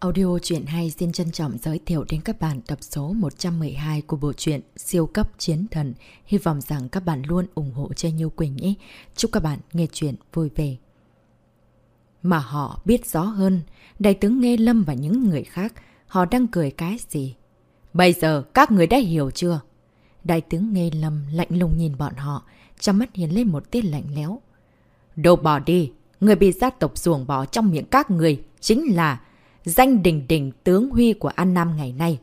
Audio truyện hay xin trân trọng giới thiệu đến các bạn tập số 112 của bộ truyện Siêu cấp chiến thần. Hy vọng rằng các bạn luôn ủng hộ cho Như Quỳnh nhé. Chúc các bạn nghe truyện vui vẻ. Mà họ biết rõ hơn, đại tướng Nghe Lâm và những người khác, họ đang cười cái gì? Bây giờ các người đã hiểu chưa? Đại tướng Nghe Lâm lạnh lùng nhìn bọn họ, trong mắt hiện lên một tia lạnh lẽo. Đồ bỏ đi, người bị gia tộc ruồng bỏ trong miệng các người chính là danh đỉnh đỉnh tướng Huy của An Nam ngày nay.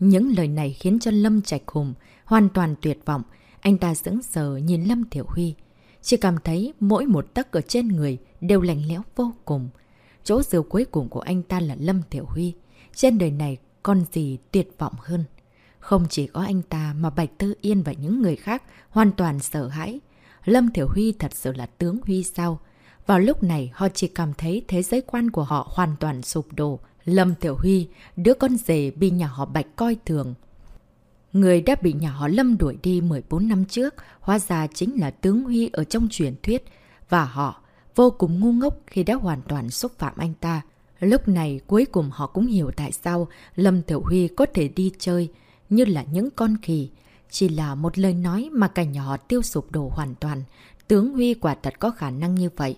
Những lời này khiến cho Lâm Trạch Hùng hoàn toàn tuyệt vọng. Anh ta sững sờ nhìn Lâm Thiểu Huy. Chỉ cảm thấy mỗi một tấc ở trên người đều lạnh lẽo vô cùng. Chỗ dựa cuối cùng của anh ta là Lâm Thiểu Huy. Trên đời này còn gì tuyệt vọng hơn. Không chỉ có anh ta mà Bạch Tư Yên và những người khác hoàn toàn sợ hãi. Lâm Thiểu Huy thật sự là tướng Huy sao? Vào lúc này, họ chỉ cảm thấy thế giới quan của họ hoàn toàn sụp đổ. Lâm Tiểu Huy, đứa con rể bị nhà họ Bạch coi thường. Người đã bị nhà họ Lâm đuổi đi 14 năm trước, hóa ra chính là tướng Huy ở trong truyền thuyết. Và họ vô cùng ngu ngốc khi đã hoàn toàn xúc phạm anh ta. Lúc này cuối cùng họ cũng hiểu tại sao Lâm Tiểu Huy có thể đi chơi như là những con khỉ. Chỉ là một lời nói mà cả nhỏ tiêu sụp đổ hoàn toàn. Tướng Huy quả thật có khả năng như vậy.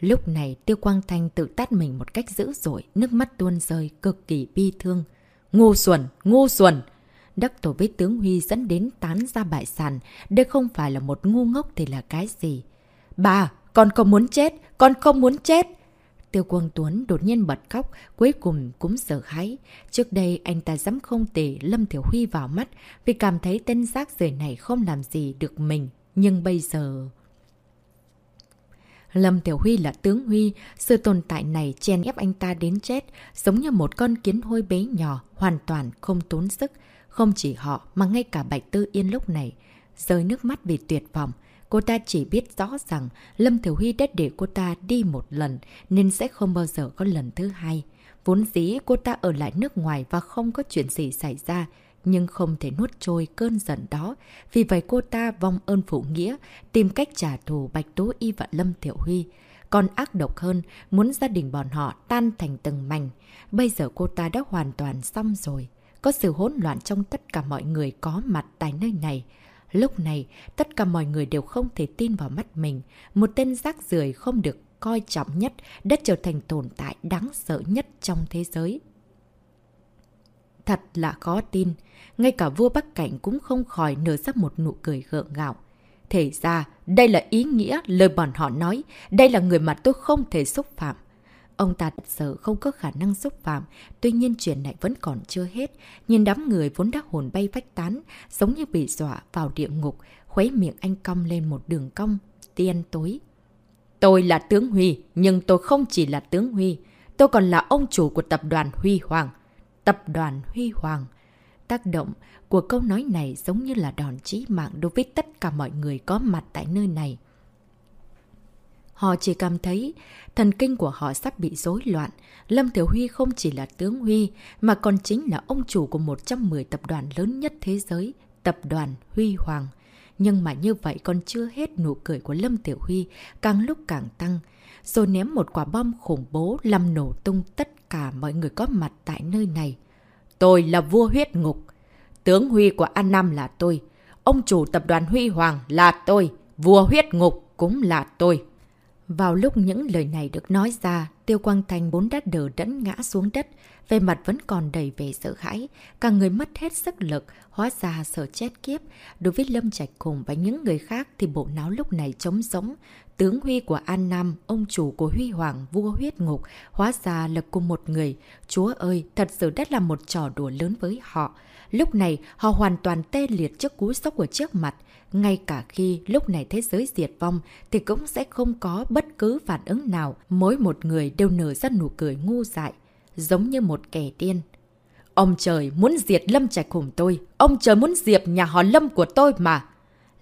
Lúc này Tiêu Quang Thanh tự tát mình một cách dữ dội, nước mắt tuôn rơi, cực kỳ bi thương. ngô xuẩn, ngô xuẩn! Đắc tổ với tướng Huy dẫn đến tán ra bại sàn, đây không phải là một ngu ngốc thì là cái gì? Bà, con không muốn chết, con không muốn chết! Tiêu Quang Tuấn đột nhiên bật khóc, cuối cùng cũng sợ hãi. Trước đây anh ta dám không tể Lâm Thiểu Huy vào mắt vì cảm thấy tên giác rời này không làm gì được mình. Nhưng bây giờ... Lâm Tiểu Huy là tướng Huy, sự tồn tại này chen ép anh ta đến chết, giống như một con kiến hôi bé nhỏ, hoàn toàn không tốn sức. Không chỉ họ mà ngay cả Bạch Tư Yên lúc này, rơi nước mắt vì tuyệt vọng. Cô ta chỉ biết rõ rằng Lâm Tiểu Huy đã để cô ta đi một lần nên sẽ không bao giờ có lần thứ hai. Vốn dĩ cô ta ở lại nước ngoài và không có chuyện gì xảy ra, nhưng không thể nuốt trôi cơn giận đó. Vì vậy cô ta vong ơn phụ nghĩa, tìm cách trả thù Bạch Tố Y và Lâm Thiệu Huy. Còn ác độc hơn, muốn gia đình bọn họ tan thành từng mảnh. Bây giờ cô ta đã hoàn toàn xong rồi. Có sự hỗn loạn trong tất cả mọi người có mặt tại nơi này. Lúc này, tất cả mọi người đều không thể tin vào mắt mình. Một tên rác rưởi không được coi trọng nhất đã trở thành tồn tại đáng sợ nhất trong thế giới. Thật là khó tin. Ngay cả vua Bắc Cảnh cũng không khỏi nở ra một nụ cười gượng gạo. Thể ra, đây là ý nghĩa lời bọn họ nói. Đây là người mà tôi không thể xúc phạm. Ông ta thật sự không có khả năng xúc phạm, tuy nhiên chuyện này vẫn còn chưa hết. Nhìn đám người vốn đã hồn bay vách tán, giống như bị dọa vào địa ngục, khuấy miệng anh cong lên một đường cong, tiên tối. Tôi là tướng Huy, nhưng tôi không chỉ là tướng Huy. Tôi còn là ông chủ của tập đoàn Huy Hoàng. Tập đoàn Huy Hoàng. Tác động của câu nói này giống như là đòn chí mạng đối với tất cả mọi người có mặt tại nơi này. Họ chỉ cảm thấy thần kinh của họ sắp bị rối loạn. Lâm Tiểu Huy không chỉ là tướng Huy, mà còn chính là ông chủ của 110 tập đoàn lớn nhất thế giới, tập đoàn Huy Hoàng. Nhưng mà như vậy còn chưa hết nụ cười của Lâm Tiểu Huy càng lúc càng tăng. Rồi ném một quả bom khủng bố làm nổ tung tất cả mọi người có mặt tại nơi này. Tôi là vua huyết ngục. Tướng Huy của An Nam là tôi. Ông chủ tập đoàn Huy Hoàng là tôi. Vua huyết ngục cũng là tôi. Vào lúc những lời này được nói ra, Tiêu Quang Thành bốn đã đờ đẫn ngã xuống đất, về mặt vẫn còn đầy vẻ sợ hãi, cả người mất hết sức lực, hóa ra sợ chết kiếp. Đối với Lâm Trạch Cùng và những người khác thì bộ não lúc này trống sống. Tướng Huy của An Nam, ông chủ của Huy Hoàng, vua huyết ngục, hóa ra là cùng một người. Chúa ơi, thật sự đã là một trò đùa lớn với họ. Lúc này, họ hoàn toàn tê liệt trước cú sốc ở trước mặt. Ngay cả khi lúc này thế giới diệt vong thì cũng sẽ không có bất cứ phản ứng nào. Mỗi một người đều nở ra nụ cười ngu dại, giống như một kẻ điên. Ông trời muốn diệt Lâm Trạch Hùng tôi. Ông trời muốn diệt nhà họ Lâm của tôi mà.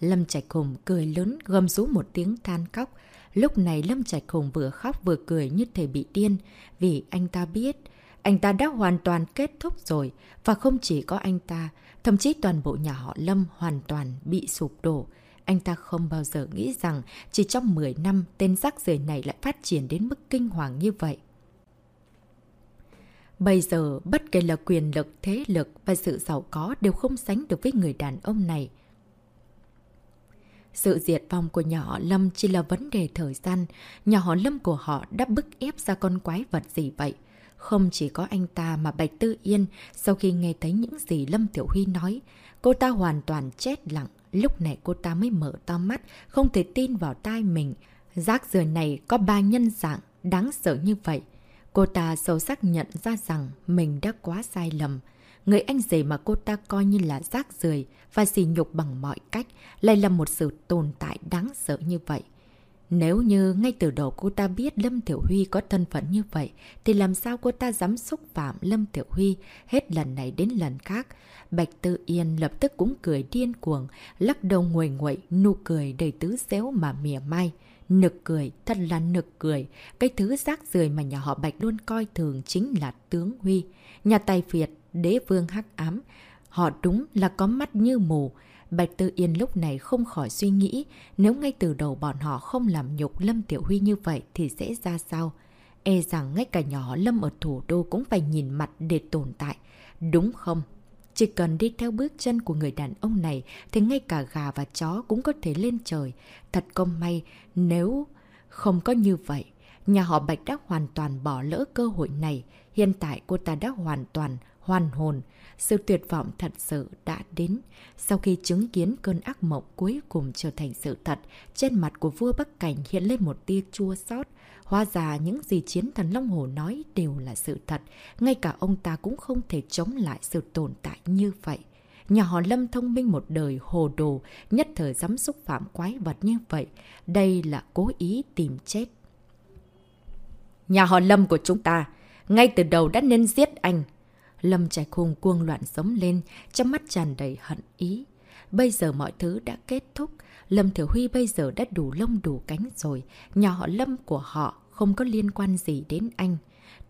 Lâm Trạch Hùng cười lớn gầm rú một tiếng than khóc. Lúc này Lâm Trạch Hùng vừa khóc vừa cười như thể bị điên. Vì anh ta biết, anh ta đã hoàn toàn kết thúc rồi. Và không chỉ có anh ta, thậm chí toàn bộ nhà họ Lâm hoàn toàn bị sụp đổ. Anh ta không bao giờ nghĩ rằng chỉ trong 10 năm tên rác rưởi này lại phát triển đến mức kinh hoàng như vậy. Bây giờ, bất kể là quyền lực, thế lực và sự giàu có đều không sánh được với người đàn ông này. Sự diệt vong của nhà họ Lâm chỉ là vấn đề thời gian. Nhà họ Lâm của họ đã bức ép ra con quái vật gì vậy? Không chỉ có anh ta mà Bạch Tư Yên, sau khi nghe thấy những gì Lâm Tiểu Huy nói, cô ta hoàn toàn chết lặng. Lúc này cô ta mới mở to mắt, không thể tin vào tai mình. Rác rưởi này có ba nhân dạng, đáng sợ như vậy. Cô ta sâu sắc nhận ra rằng mình đã quá sai lầm. Người anh rể mà cô ta coi như là rác rưởi và xỉ nhục bằng mọi cách lại là một sự tồn tại đáng sợ như vậy. Nếu như ngay từ đầu cô ta biết Lâm Tiểu Huy có thân phận như vậy, thì làm sao cô ta dám xúc phạm Lâm Tiểu Huy hết lần này đến lần khác? Bạch Tư Yên lập tức cũng cười điên cuồng, lắc đầu nguội nguội, nụ cười đầy tứ xéo mà mỉa mai. Nực cười, thật là nực cười. Cái thứ rác rưởi mà nhà họ Bạch luôn coi thường chính là tướng Huy. Nhà tài Việt, đế vương hắc ám. Họ đúng là có mắt như mù. Bạch Tư Yên lúc này không khỏi suy nghĩ, nếu ngay từ đầu bọn họ không làm nhục Lâm Tiểu Huy như vậy thì sẽ ra sao? E rằng ngay cả nhỏ Lâm ở thủ đô cũng phải nhìn mặt để tồn tại, đúng không? Chỉ cần đi theo bước chân của người đàn ông này thì ngay cả gà và chó cũng có thể lên trời. Thật công may nếu không có như vậy. Nhà họ Bạch đã hoàn toàn bỏ lỡ cơ hội này. Hiện tại cô ta đã hoàn toàn hoàn hồn. Sự tuyệt vọng thật sự đã đến. Sau khi chứng kiến cơn ác mộng cuối cùng trở thành sự thật, trên mặt của vua Bắc Cảnh hiện lên một tia chua xót. Hóa ra những gì chiến thần Long Hồ nói đều là sự thật. Ngay cả ông ta cũng không thể chống lại sự tồn tại như vậy. Nhà họ Lâm thông minh một đời hồ đồ, nhất thời dám xúc phạm quái vật như vậy. Đây là cố ý tìm chết. Nhà họ Lâm của chúng ta, ngay từ đầu đã nên giết anh. Lâm Trạch Hùng cuồng loạn sống lên, trong mắt tràn đầy hận ý. Bây giờ mọi thứ đã kết thúc. Lâm Thiểu Huy bây giờ đã đủ lông đủ cánh rồi. Nhà họ Lâm của họ không có liên quan gì đến anh.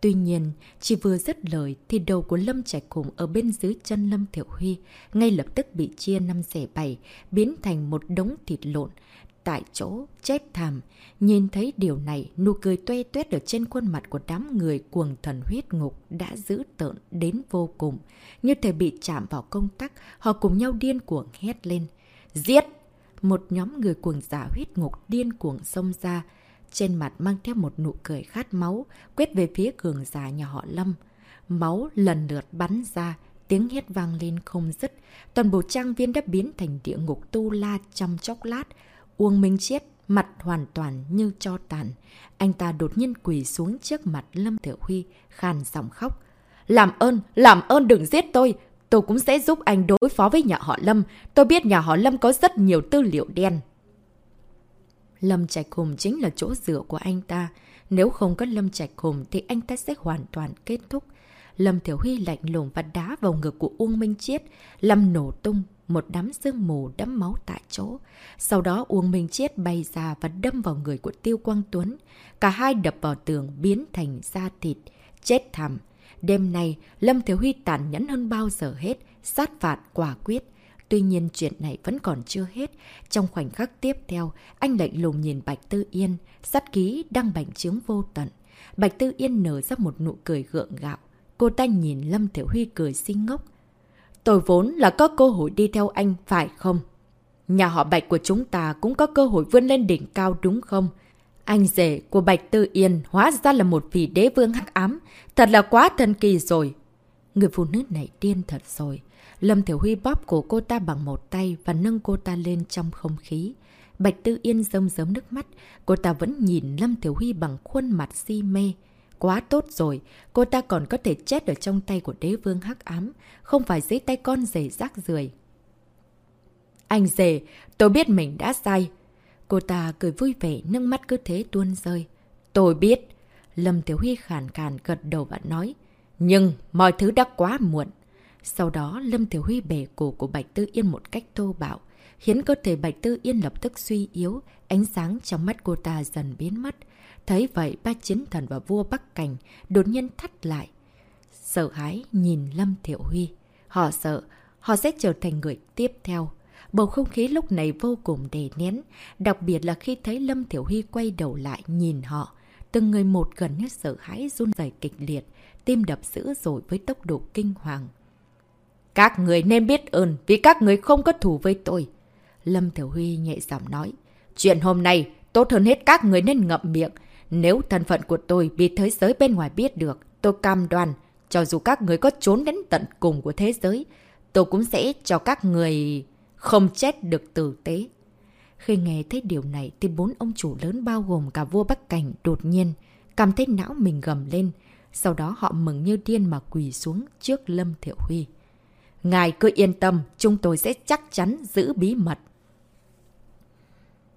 Tuy nhiên, chỉ vừa dứt lời thì đầu của Lâm Trạch Hùng ở bên dưới chân Lâm Thiểu Huy ngay lập tức bị chia năm xẻ bảy, biến thành một đống thịt lộn. Tại chỗ, chết thảm. Nhìn thấy điều này, nụ cười tuê tuét ở trên khuôn mặt của đám người cuồng thần huyết ngục đã giữ tợn đến vô cùng. Như thể bị chạm vào công tắc, họ cùng nhau điên cuồng hét lên. Giết! Một nhóm người cuồng giả huyết ngục điên cuồng xông ra, trên mặt mang theo một nụ cười khát máu, quét về phía cường giả nhà họ Lâm. Máu lần lượt bắn ra, tiếng hét vang lên không dứt. Toàn bộ trang viên đã biến thành địa ngục tu la trong chốc lát. Uông Minh Chiết mặt hoàn toàn như cho tàn. Anh ta đột nhiên quỳ xuống trước mặt Lâm Thiểu Huy, khàn giọng khóc. Làm ơn, làm ơn đừng giết tôi. Tôi cũng sẽ giúp anh đối phó với nhà họ Lâm. Tôi biết nhà họ Lâm có rất nhiều tư liệu đen. Lâm Trạch Hùng chính là chỗ dựa của anh ta. Nếu không có Lâm Trạch Hùng thì anh ta sẽ hoàn toàn kết thúc. Lâm Thiểu Huy lạnh lùng và đá vào ngực của Uông Minh Chiết, Lâm nổ tung một đám sương mù đẫm máu tại chỗ. Sau đó Uông Minh Chiết bay ra và đâm vào người của Tiêu Quang Tuấn. Cả hai đập vào tường biến thành da thịt, chết thảm. Đêm nay, Lâm Thiếu Huy tàn nhẫn hơn bao giờ hết, sát phạt quả quyết. Tuy nhiên chuyện này vẫn còn chưa hết. Trong khoảnh khắc tiếp theo, anh lạnh lùng nhìn Bạch Tư Yên, sát ký đang bành trướng vô tận. Bạch Tư Yên nở ra một nụ cười gượng gạo. Cô ta nhìn Lâm Thiểu Huy cười xinh ngốc. Tôi vốn là có cơ hội đi theo anh, phải không? Nhà họ Bạch của chúng ta cũng có cơ hội vươn lên đỉnh cao đúng không? Anh rể của Bạch Tư Yên hóa ra là một vị đế vương hắc ám. Thật là quá thần kỳ rồi. Người phụ nữ này điên thật rồi. Lâm Thiểu Huy bóp cổ cô ta bằng một tay và nâng cô ta lên trong không khí. Bạch Tư Yên rơm rớm nước mắt. Cô ta vẫn nhìn Lâm Thiểu Huy bằng khuôn mặt si mê. Quá tốt rồi, cô ta còn có thể chết ở trong tay của đế vương hắc ám, không phải dưới tay con rể rác rưởi. Anh rể, tôi biết mình đã sai. Cô ta cười vui vẻ, nước mắt cứ thế tuôn rơi. Tôi biết. Lâm Tiểu Huy khàn khàn gật đầu và nói. Nhưng mọi thứ đã quá muộn. Sau đó Lâm Tiểu Huy bẻ cổ của Bạch Tư Yên một cách thô bạo, khiến cơ thể Bạch Tư Yên lập tức suy yếu, ánh sáng trong mắt cô ta dần biến mất. Thấy vậy, ba chiến thần và vua Bắc Cảnh đột nhiên thắt lại. Sợ hãi nhìn Lâm Thiệu Huy. Họ sợ, họ sẽ trở thành người tiếp theo. Bầu không khí lúc này vô cùng đề nén, đặc biệt là khi thấy Lâm Thiểu Huy quay đầu lại nhìn họ. từng người một gần như sợ hãi run rẩy kịch liệt, tim đập dữ dội với tốc độ kinh hoàng. Các người nên biết ơn vì các người không có thù với tôi. Lâm Thiểu Huy nhẹ giọng nói. Chuyện hôm nay, tốt hơn hết các người nên ngậm miệng. Nếu thân phận của tôi bị thế giới bên ngoài biết được, tôi cam đoan, cho dù các người có trốn đến tận cùng của thế giới, tôi cũng sẽ cho các người không chết được tử tế. Khi nghe thấy điều này thì bốn ông chủ lớn bao gồm cả vua Bắc Cảnh đột nhiên cảm thấy não mình gầm lên. Sau đó họ mừng như điên mà quỳ xuống trước Lâm Thiệu Huy. Ngài cứ yên tâm, chúng tôi sẽ chắc chắn giữ bí mật.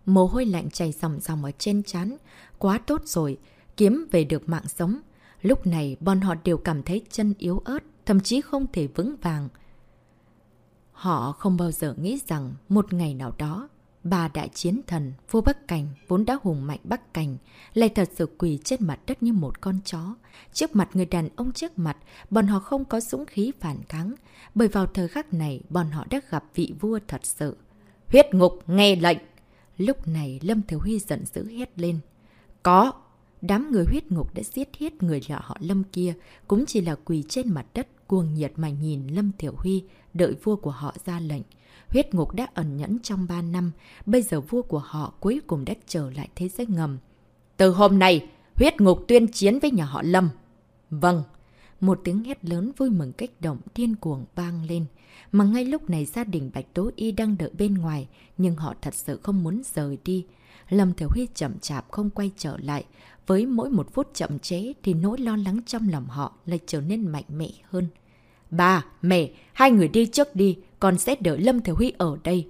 Mồ hôi lạnh chảy dòng dòng ở trên chán. Quá tốt rồi, kiếm về được mạng sống. Lúc này bọn họ đều cảm thấy chân yếu ớt, thậm chí không thể vững vàng. Họ không bao giờ nghĩ rằng một ngày nào đó, bà đại chiến thần, vua Bắc Cảnh, vốn đã hùng mạnh Bắc Cảnh, lại thật sự quỳ trên mặt đất như một con chó. Trước mặt người đàn ông trước mặt, bọn họ không có dũng khí phản kháng, bởi vào thời khắc này bọn họ đã gặp vị vua thật sự. Huyết ngục nghe lệnh! Lúc này Lâm Thiếu Huy giận dữ hét lên. Có! Đám người huyết ngục đã giết hết người lọ họ Lâm kia, cũng chỉ là quỳ trên mặt đất cuồng nhiệt mà nhìn Lâm Thiểu Huy, đợi vua của họ ra lệnh. Huyết ngục đã ẩn nhẫn trong 3 năm, bây giờ vua của họ cuối cùng đã trở lại thế giới ngầm. Từ hôm nay, huyết ngục tuyên chiến với nhà họ Lâm. Vâng, một tiếng hét lớn vui mừng kích động điên cuồng vang lên. Mà ngay lúc này gia đình Bạch Tố Y đang đợi bên ngoài, nhưng họ thật sự không muốn rời đi. Lâm Thiểu Huy chậm chạp không quay trở lại. Với mỗi một phút chậm chế thì nỗi lo lắng trong lòng họ lại trở nên mạnh mẽ hơn. bà mẹ, hai người đi trước đi, con sẽ đợi Lâm Thiểu Huy ở đây.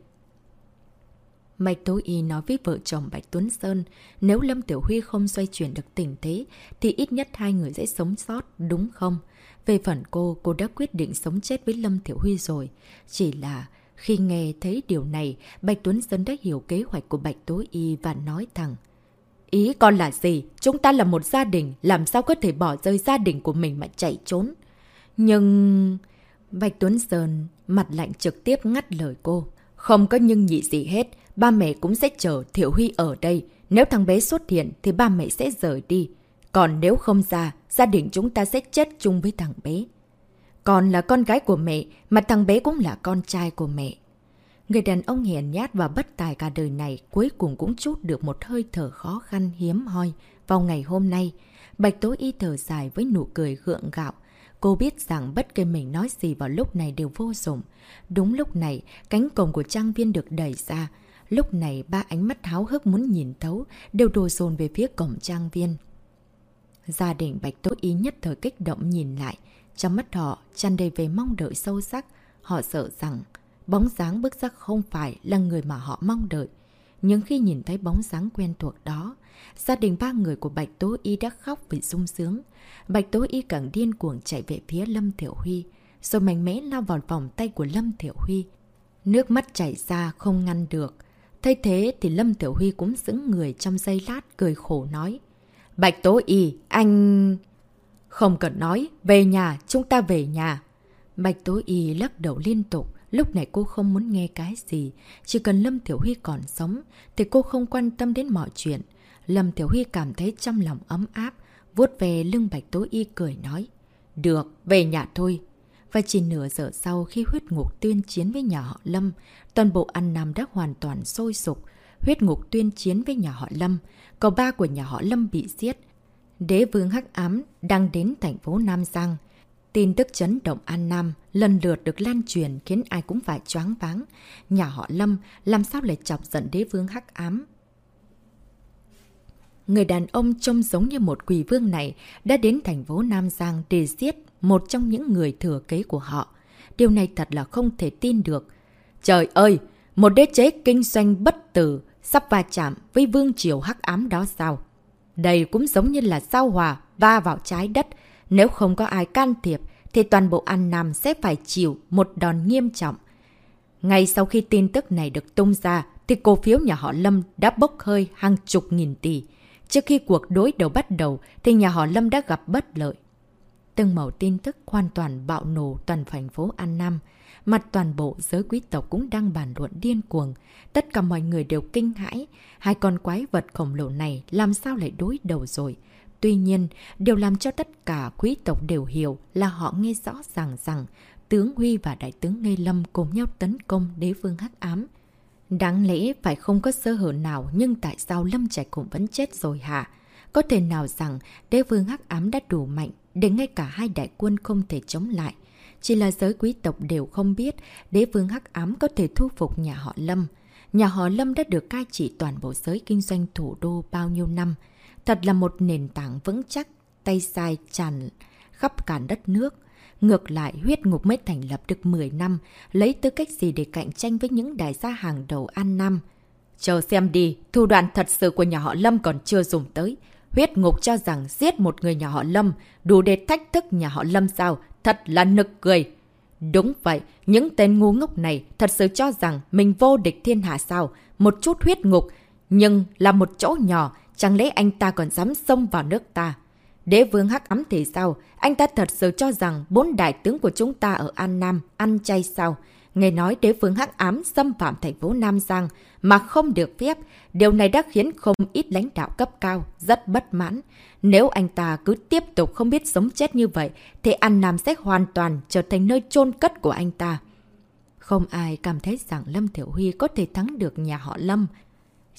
Bạch Tố Y nói với vợ chồng Bạch Tuấn Sơn, nếu Lâm Tiểu Huy không xoay chuyển được tình thế, thì ít nhất hai người sẽ sống sót, đúng không? Về phần cô, cô đã quyết định sống chết với Lâm Tiểu Huy rồi. Chỉ là khi nghe thấy điều này, Bạch Tuấn Sơn đã hiểu kế hoạch của Bạch Tố Y và nói thẳng. Ý con là gì? Chúng ta là một gia đình, làm sao có thể bỏ rơi gia đình của mình mà chạy trốn? Nhưng... Bạch Tuấn Sơn mặt lạnh trực tiếp ngắt lời cô. Không có nhưng nhị gì hết, ba mẹ cũng sẽ chờ Thiệu Huy ở đây. Nếu thằng bé xuất hiện thì ba mẹ sẽ rời đi. Còn nếu không ra, gia đình chúng ta sẽ chết chung với thằng bé. Còn là con gái của mẹ, mà thằng bé cũng là con trai của mẹ. Người đàn ông hiền nhát và bất tài cả đời này cuối cùng cũng chút được một hơi thở khó khăn hiếm hoi vào ngày hôm nay. Bạch Tố Y thở dài với nụ cười gượng gạo. Cô biết rằng bất kể mình nói gì vào lúc này đều vô dụng. Đúng lúc này, cánh cổng của trang viên được đẩy ra. Lúc này ba ánh mắt háo hức muốn nhìn thấu, đều đổ dồn về phía cổng trang viên. Gia đình Bạch Tố Ý nhất thời kích động nhìn lại. Trong mắt họ tràn đầy về mong đợi sâu sắc. Họ sợ rằng bóng dáng bước ra không phải là người mà họ mong đợi. Nhưng khi nhìn thấy bóng dáng quen thuộc đó, gia đình ba người của Bạch Tố Y đã khóc vì sung sướng. Bạch Tố Y càng điên cuồng chạy về phía Lâm Thiểu Huy, rồi mạnh mẽ lao vào vòng tay của Lâm Thiểu Huy. Nước mắt chảy ra không ngăn được. Thay thế thì Lâm Tiểu Huy cũng dững người trong giây lát cười khổ nói. Bạch Tố Y, anh... Không cần nói, về nhà, chúng ta về nhà. Bạch Tố Y lắc đầu liên tục, lúc này cô không muốn nghe cái gì. Chỉ cần Lâm Tiểu Huy còn sống, thì cô không quan tâm đến mọi chuyện. Lâm Tiểu Huy cảm thấy trong lòng ấm áp, vuốt về lưng Bạch Tố Y cười nói. Được, về nhà thôi. Và chỉ nửa giờ sau khi huyết ngục tuyên chiến với nhà họ Lâm, toàn bộ ăn nam đã hoàn toàn sôi sục. Huyết ngục tuyên chiến với nhà họ Lâm, cậu ba của nhà họ Lâm bị giết. Đế vương Hắc Ám đang đến thành phố Nam Giang. Tin tức chấn động An Nam lần lượt được lan truyền khiến ai cũng phải choáng váng. Nhà họ Lâm làm sao lại chọc giận đế vương Hắc Ám Người đàn ông trông giống như một quỷ vương này đã đến thành phố Nam Giang để giết một trong những người thừa kế của họ. Điều này thật là không thể tin được. Trời ơi! Một đế chế kinh doanh bất tử sắp va chạm với vương triều hắc ám đó sao? Đây cũng giống như là sao hòa va vào trái đất. Nếu không có ai can thiệp, thì toàn bộ An Nam sẽ phải chịu một đòn nghiêm trọng. Ngay sau khi tin tức này được tung ra, thì cổ phiếu nhà họ Lâm đã bốc hơi hàng chục nghìn tỷ. Trước khi cuộc đối đầu bắt đầu thì nhà họ Lâm đã gặp bất lợi. Từng mẫu tin tức hoàn toàn bạo nổ toàn thành phố An Nam. Mặt toàn bộ giới quý tộc cũng đang bàn luận điên cuồng. Tất cả mọi người đều kinh hãi. Hai con quái vật khổng lồ này làm sao lại đối đầu rồi. Tuy nhiên, điều làm cho tất cả quý tộc đều hiểu là họ nghe rõ ràng rằng tướng Huy và đại tướng Ngây Lâm cùng nhau tấn công đế vương hắc ám. Đáng lẽ phải không có sơ hở nào nhưng tại sao Lâm Trạch cũng vẫn chết rồi hả? Có thể nào rằng đế vương hắc ám đã đủ mạnh để ngay cả hai đại quân không thể chống lại? Chỉ là giới quý tộc đều không biết đế vương hắc ám có thể thu phục nhà họ Lâm. Nhà họ Lâm đã được cai trị toàn bộ giới kinh doanh thủ đô bao nhiêu năm. Thật là một nền tảng vững chắc, tay sai tràn khắp cả đất nước. Ngược lại, huyết ngục mới thành lập được 10 năm, lấy tư cách gì để cạnh tranh với những đại gia hàng đầu An Nam. Chờ xem đi, thủ đoạn thật sự của nhà họ Lâm còn chưa dùng tới. Huyết ngục cho rằng giết một người nhà họ Lâm đủ để thách thức nhà họ Lâm sao, thật là nực cười. Đúng vậy, những tên ngu ngốc này thật sự cho rằng mình vô địch thiên hạ sao, một chút huyết ngục, nhưng là một chỗ nhỏ, chẳng lẽ anh ta còn dám xông vào nước ta. Đế vương hắc ấm thì sao? Anh ta thật sự cho rằng bốn đại tướng của chúng ta ở An Nam ăn chay sao? Nghe nói đế vương hắc ám xâm phạm thành phố Nam Giang mà không được phép. Điều này đã khiến không ít lãnh đạo cấp cao rất bất mãn. Nếu anh ta cứ tiếp tục không biết sống chết như vậy, thì An Nam sẽ hoàn toàn trở thành nơi chôn cất của anh ta. Không ai cảm thấy rằng Lâm Thiểu Huy có thể thắng được nhà họ Lâm.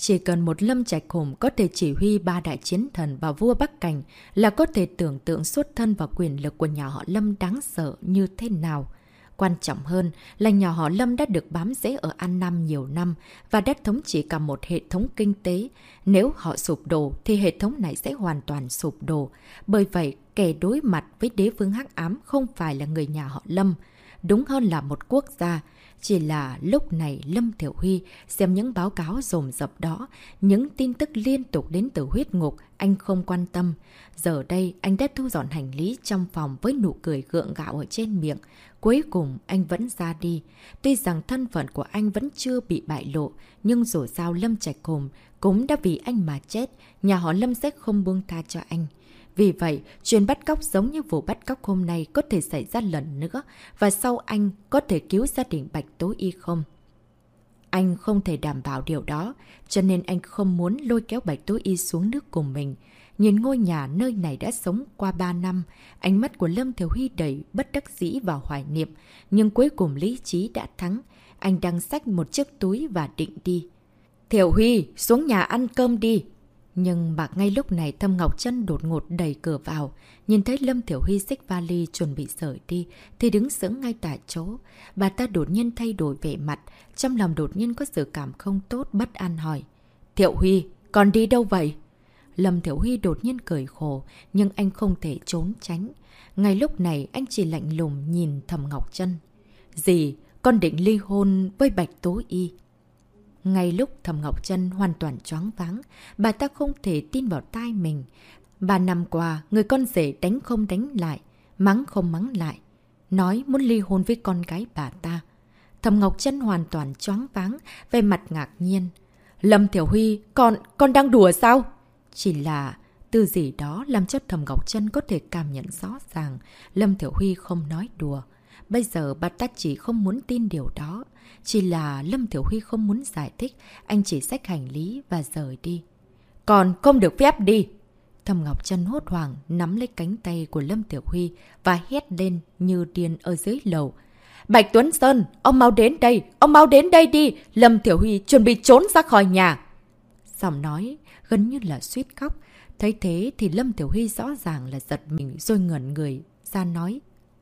Chỉ cần một lâm trạch hùng có thể chỉ huy ba đại chiến thần và vua Bắc Cảnh là có thể tưởng tượng xuất thân và quyền lực của nhà họ Lâm đáng sợ như thế nào. Quan trọng hơn là nhà họ Lâm đã được bám rễ ở An Nam nhiều năm và đã thống trị cả một hệ thống kinh tế. Nếu họ sụp đổ thì hệ thống này sẽ hoàn toàn sụp đổ. Bởi vậy, kẻ đối mặt với đế vương hắc ám không phải là người nhà họ Lâm, đúng hơn là một quốc gia. Chỉ là lúc này Lâm Thiểu Huy xem những báo cáo rồm rập đó, những tin tức liên tục đến từ huyết ngục, anh không quan tâm. Giờ đây anh đã thu dọn hành lý trong phòng với nụ cười gượng gạo ở trên miệng. Cuối cùng anh vẫn ra đi. Tuy rằng thân phận của anh vẫn chưa bị bại lộ, nhưng dù sao Lâm Trạch Hùng cũng đã vì anh mà chết, nhà họ Lâm sẽ không buông tha cho anh. Vì vậy, chuyện bắt cóc giống như vụ bắt cóc hôm nay có thể xảy ra lần nữa và sau anh có thể cứu gia đình Bạch Tố Y không? Anh không thể đảm bảo điều đó, cho nên anh không muốn lôi kéo Bạch Tố Y xuống nước cùng mình. Nhìn ngôi nhà nơi này đã sống qua 3 năm, ánh mắt của Lâm Thiểu Huy đầy bất đắc dĩ và hoài niệm, nhưng cuối cùng lý trí đã thắng. Anh đang xách một chiếc túi và định đi. Thiểu Huy, xuống nhà ăn cơm đi, nhưng mà ngay lúc này Thâm Ngọc chân đột ngột đẩy cửa vào, nhìn thấy Lâm Thiểu Huy xích vali chuẩn bị rời đi, thì đứng sững ngay tại chỗ. Bà ta đột nhiên thay đổi vẻ mặt, trong lòng đột nhiên có sự cảm không tốt bất an hỏi. Thiệu Huy, còn đi đâu vậy? Lâm Thiểu Huy đột nhiên cười khổ, nhưng anh không thể trốn tránh. Ngay lúc này anh chỉ lạnh lùng nhìn Thầm Ngọc chân Gì? Con định ly hôn với Bạch Tố Y. Ngay lúc Thầm Ngọc Trân hoàn toàn choáng váng, bà ta không thể tin vào tai mình. Ba năm qua, người con rể đánh không đánh lại, mắng không mắng lại, nói muốn ly hôn với con gái bà ta. Thầm Ngọc Trân hoàn toàn choáng váng, về mặt ngạc nhiên. Lâm Thiểu Huy, con, con đang đùa sao? Chỉ là từ gì đó làm cho Thầm Ngọc Trân có thể cảm nhận rõ ràng Lâm Thiểu Huy không nói đùa. Bây giờ bà ta chỉ không muốn tin điều đó. Chỉ là Lâm Thiểu Huy không muốn giải thích, anh chỉ xách hành lý và rời đi. Còn không được phép đi! Thầm Ngọc Trân hốt hoảng nắm lấy cánh tay của Lâm Tiểu Huy và hét lên như điên ở dưới lầu. Bạch Tuấn Sơn, ông mau đến đây, ông mau đến đây đi, Lâm Tiểu Huy chuẩn bị trốn ra khỏi nhà. Giọng nói gần như là suýt khóc, thấy thế thì Lâm Tiểu Huy rõ ràng là giật mình rồi ngẩn người ra nói.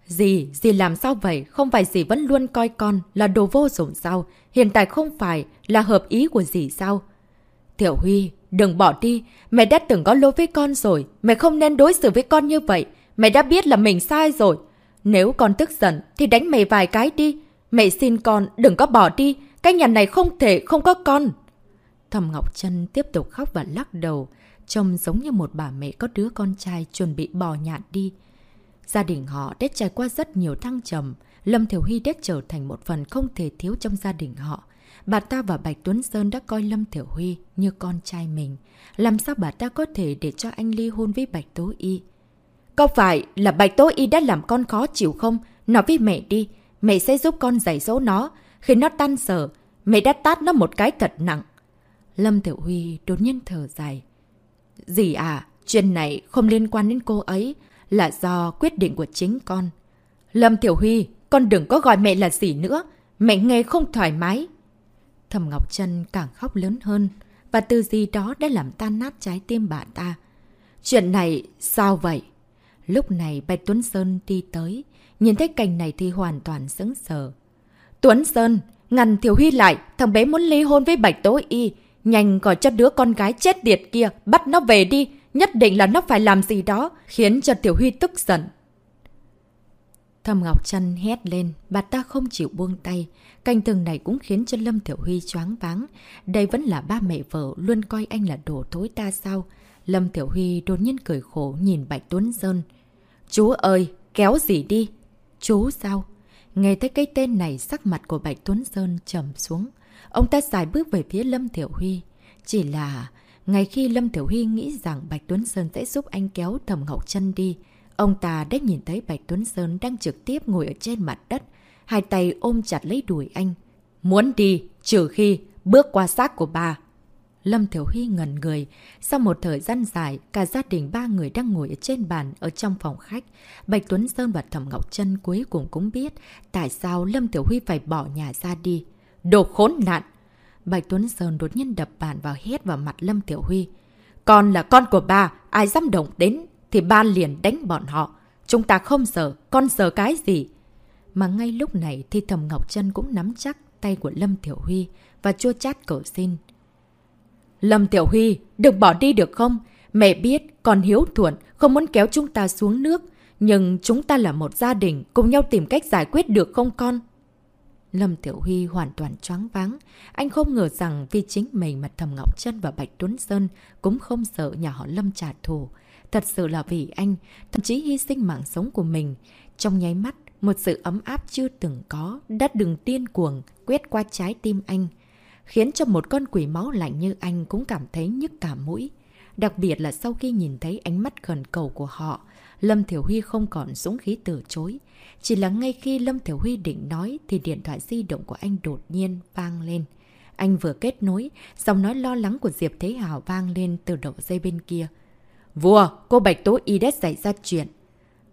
Dì, dì làm sao vậy? Không phải dì vẫn luôn coi con là đồ vô dụng sao? Hiện tại không phải là hợp ý của dì sao? Tiểu Huy, đừng bỏ đi. Mẹ đã từng có lỗi với con rồi. Mẹ không nên đối xử với con như vậy. Mẹ đã biết là mình sai rồi. Nếu con tức giận thì đánh mẹ vài cái đi. Mẹ xin con đừng có bỏ đi. Cái nhà này không thể không có con. Thầm Ngọc Trân tiếp tục khóc và lắc đầu. Trông giống như một bà mẹ có đứa con trai chuẩn bị bỏ nhạn đi. Gia đình họ đã trải qua rất nhiều thăng trầm. Lâm Thiểu Huy đã trở thành một phần không thể thiếu trong gia đình họ. Bà ta và Bạch Tuấn Sơn đã coi Lâm Thiểu Huy như con trai mình. Làm sao bà ta có thể để cho anh ly hôn với Bạch Tố Y? Có phải là Bạch Tố Y đã làm con khó chịu không? Nói với mẹ đi, mẹ sẽ giúp con giải dỗ nó. Khi nó tan sở, mẹ đã tát nó một cái thật nặng. Lâm Tiểu Huy đột nhiên thở dài. Dì à, Chuyện này không liên quan đến cô ấy, là do quyết định của chính con. Lâm Thiểu Huy, con đừng có gọi mẹ là gì nữa, mẹ nghe không thoải mái. Thầm Ngọc Trân càng khóc lớn hơn, và từ gì đó đã làm tan nát trái tim bà ta. Chuyện này sao vậy? Lúc này Bạch Tuấn Sơn đi tới, nhìn thấy cảnh này thì hoàn toàn sững sờ. Tuấn Sơn, ngăn Thiểu Huy lại, thằng bé muốn ly hôn với Bạch Tố Y. Nhanh gọi cho đứa con gái chết tiệt kia, bắt nó về đi, nhất định là nó phải làm gì đó, khiến cho Tiểu Huy tức giận. Thầm Ngọc Trân hét lên, bà ta không chịu buông tay. Canh tường này cũng khiến cho Lâm Tiểu Huy choáng váng. Đây vẫn là ba mẹ vợ, luôn coi anh là đồ thối ta sao. Lâm Tiểu Huy đột nhiên cười khổ nhìn Bạch Tuấn Sơn. Chú ơi, kéo gì đi? Chú sao? Nghe thấy cái tên này sắc mặt của Bạch Tuấn Sơn trầm xuống. Ông ta xài bước về phía Lâm Tiểu Huy. Chỉ là, ngày khi Lâm Tiểu Huy nghĩ rằng Bạch Tuấn Sơn sẽ giúp anh kéo Thẩm Ngọc Trân đi, ông ta đã nhìn thấy Bạch Tuấn Sơn đang trực tiếp ngồi ở trên mặt đất, hai tay ôm chặt lấy đùi anh. Muốn đi, trừ khi bước qua xác của bà. Lâm Thiểu Huy ngần người. Sau một thời gian dài, cả gia đình ba người đang ngồi ở trên bàn ở trong phòng khách. Bạch Tuấn Sơn và Thẩm Ngọc Trân cuối cùng cũng biết tại sao Lâm Tiểu Huy phải bỏ nhà ra đi. Đồ khốn nạn! Bạch Tuấn Sơn đột nhiên đập bàn vào hét vào mặt Lâm Tiểu Huy. Con là con của ba, ai dám động đến thì ba liền đánh bọn họ. Chúng ta không sợ, con sợ cái gì? Mà ngay lúc này thì Thẩm Ngọc Trân cũng nắm chắc tay của Lâm Tiểu Huy và chua chát cầu xin. Lâm Tiểu Huy, đừng bỏ đi được không? Mẹ biết con hiếu thuận, không muốn kéo chúng ta xuống nước. Nhưng chúng ta là một gia đình, cùng nhau tìm cách giải quyết được không con? Lâm Tiểu Huy hoàn toàn choáng váng. Anh không ngờ rằng vì chính mình mà Thầm Ngọc Trân và Bạch Tuấn Sơn cũng không sợ nhà họ Lâm trả thù. Thật sự là vì anh, thậm chí hy sinh mạng sống của mình. Trong nháy mắt, một sự ấm áp chưa từng có, đã đừng tiên cuồng, quét qua trái tim anh khiến cho một con quỷ máu lạnh như anh cũng cảm thấy nhức cả mũi. Đặc biệt là sau khi nhìn thấy ánh mắt khẩn cầu của họ, Lâm Thiểu Huy không còn dũng khí từ chối. Chỉ là ngay khi Lâm Thiểu Huy định nói thì điện thoại di động của anh đột nhiên vang lên. Anh vừa kết nối, giọng nói lo lắng của Diệp Thế Hào vang lên từ đầu dây bên kia. Vua, cô Bạch Tố Y đã xảy ra chuyện.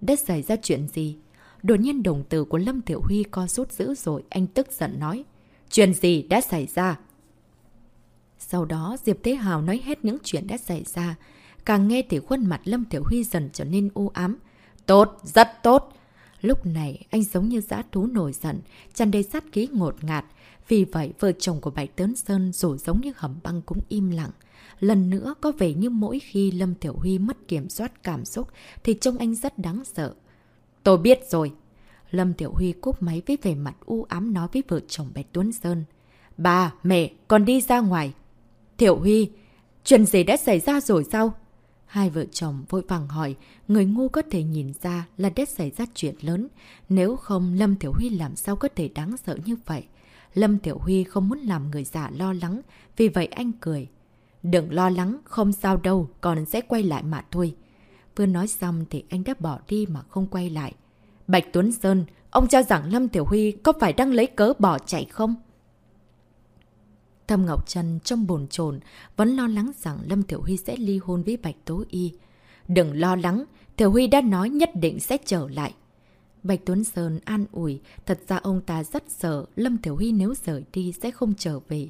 Đã xảy ra chuyện gì? Đột nhiên đồng từ của Lâm Thiểu Huy co rút dữ rồi, anh tức giận nói. Chuyện gì đã xảy ra? Sau đó Diệp Thế Hào nói hết những chuyện đã xảy ra. Càng nghe thì khuôn mặt Lâm Thiểu Huy dần trở nên u ám. Tốt, rất tốt. Lúc này anh giống như giã thú nổi giận, tràn đầy sát khí ngột ngạt. Vì vậy vợ chồng của Bạch Tớn Sơn rồi giống như hầm băng cũng im lặng. Lần nữa có vẻ như mỗi khi Lâm Tiểu Huy mất kiểm soát cảm xúc thì trông anh rất đáng sợ. Tôi biết rồi. Lâm Tiểu Huy cúp máy với vẻ mặt u ám nói với vợ chồng Bạch Tuấn Sơn. Bà, mẹ, con đi ra ngoài, Thiệu Huy, chuyện gì đã xảy ra rồi sao? Hai vợ chồng vội vàng hỏi, người ngu có thể nhìn ra là đét xảy ra chuyện lớn. Nếu không, Lâm Tiểu Huy làm sao có thể đáng sợ như vậy? Lâm Tiểu Huy không muốn làm người già lo lắng, vì vậy anh cười. Đừng lo lắng, không sao đâu, còn sẽ quay lại mà thôi. Vừa nói xong thì anh đã bỏ đi mà không quay lại. Bạch Tuấn Sơn, ông cho rằng Lâm Tiểu Huy có phải đang lấy cớ bỏ chạy không? Thâm Ngọc Trân trong bồn chồn vẫn lo lắng rằng Lâm Tiểu Huy sẽ ly hôn với Bạch Tố Y. Đừng lo lắng, Tiểu Huy đã nói nhất định sẽ trở lại. Bạch Tuấn Sơn an ủi, thật ra ông ta rất sợ Lâm Tiểu Huy nếu rời đi sẽ không trở về.